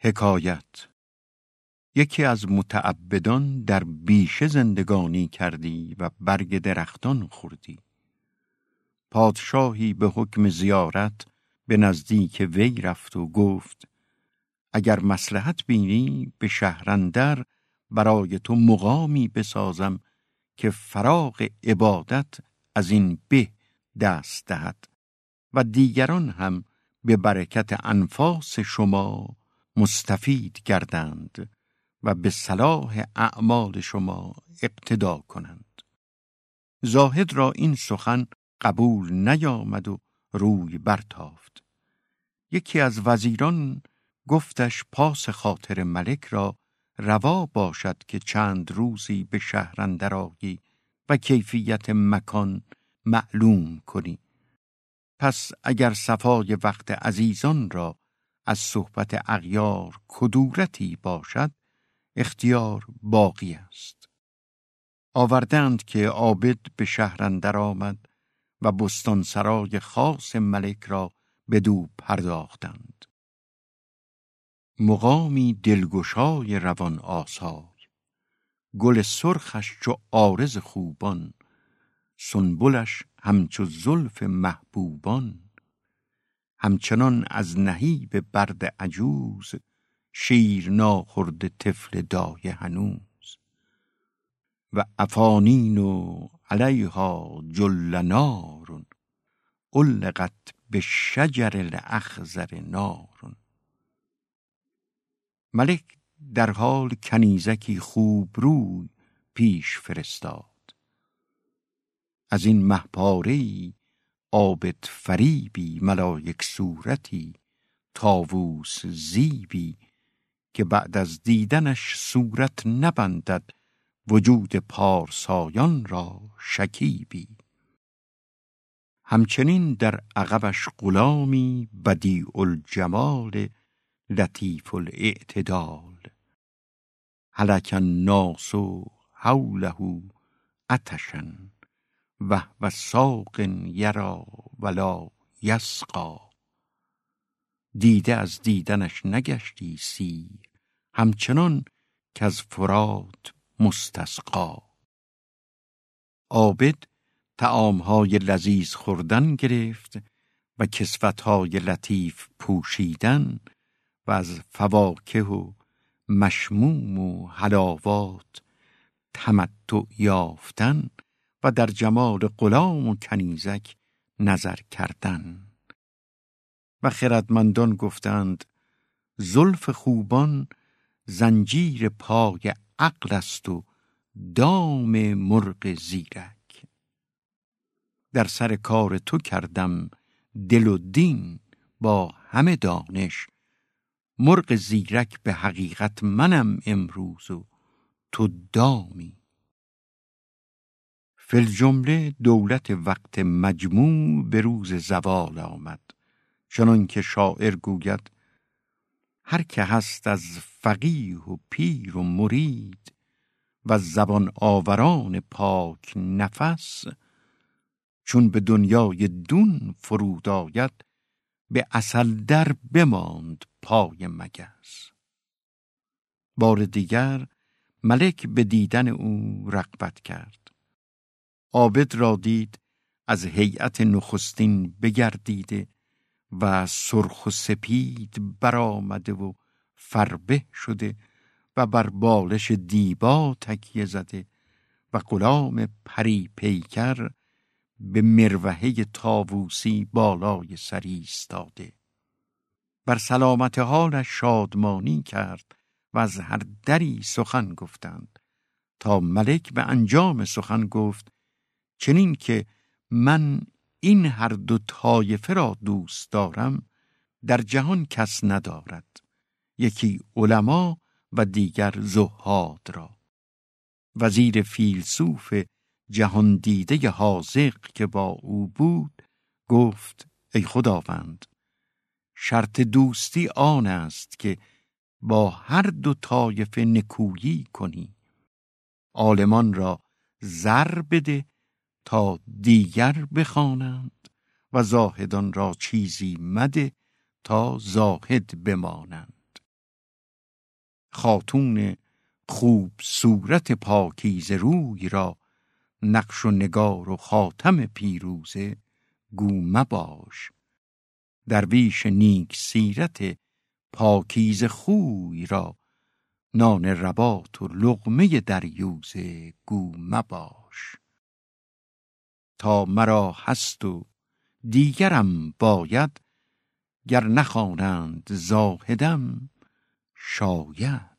حکایت. یکی از متعبدان در بیشه زندگانی کردی و برگ درختان خوردی. پادشاهی به حکم زیارت به نزدیک وی رفت و گفت اگر مسلحت بینی به شهرندر برای تو مقامی بسازم که فراغ عبادت از این به دست دهد و دیگران هم به برکت انفاس شما مستفید گردند و به صلاح اعمال شما اقتدا کنند. زاهد را این سخن قبول نیامد و روی برتافت. یکی از وزیران گفتش پاس خاطر ملک را روا باشد که چند روزی به شهر اندرآیی و کیفیت مکان معلوم کنی. پس اگر صفای وقت عزیزان را از صحبت اغیار کدورتی باشد اختیار باقی است. آوردند که عابد به شهر اندر آمد و بستان سرای خاص ملک را بدو پرداختند. مقامی دلگشای روان آسای گل سرخش چو عارض خوبان سنبلش همچو زلف محبوبان. همچنان از نهیب برد عجوز شیر ناخورد طفل دایه هنوز. و افانین و علیها جل نار علقت به شجر الاخضر نار. ملک در حال کنیزکی خوب روی پیش فرستاد. از این مهپاره عابد فریبی ملایک صورتی طاووس زیبی که بعد از دیدنش صورت نبندد وجود پارسایان را شکیبی. همچنین در عقبش غلامی بدیع الجمال لطیف الاعتدال هلک الناس حوله عطشا و و ساق یرا ولا یسقا دیده از دیدنش نگشتی سیر همچنان که از فرات مستسقا عابد تعامهای لذیذ خوردن گرفت و کسوتهای لطیف پوشیدن و از فواکه و مشموم و حلاوات تمتع یافتن در جمال غلام و کنیزک نظر کردن. و خردمندان گفتند زلف خوبان زنجیر پای عقل است و دام مرغ زیرک. در سر کار تو کردم دل و دین با همه دانش. مرغ زیرک به حقیقت منم امروز و تو دامی. فل جمله دولت وقت مجموع به روز زوال آمد. چنان که شاعر گوید هر که هست از فقیه و پیر و مرید و زبان آوران پاک نفس چون به دنیای دون فرود آید به اصل در بماند پای مگس. بار دیگر ملک به دیدن او رقبت کرد. عابد را دید از هیئت نخستین بگردیده و سرخ و سپید برآمده و فربه شده و بر بالش دیبا تکیه زده و غلام پری پیکر به مروحه تاووسی بالای سری ایستاده. بر سلامت حالش شادمانی کرد و از هر دری سخن گفتند تا ملک به انجام سخن گفت چنین که من این هر دو طایفه را دوست دارم در جهان کس ندارد یکی علما و دیگر زهاد را. وزیر فیلسوف جهان دیده حاضق که با او بود گفت ای خداوند شرط دوستی آن است که با هر دو طایفه نکویی کنی. عالمان را زر بده تا دیگر بخوانند و زاهدان را چیزی مده تا زاهد بمانند. خاتون خوب صورت پاکیز روی را نقش و نگار و خاتم پیروزه گو مباش. درویش نیک سیرت پاکیز خوی را نان ربات و لغمه دریوزه گو مباش. تا مرا هست و دیگرم باید گر نخوانند زاهدم شاید.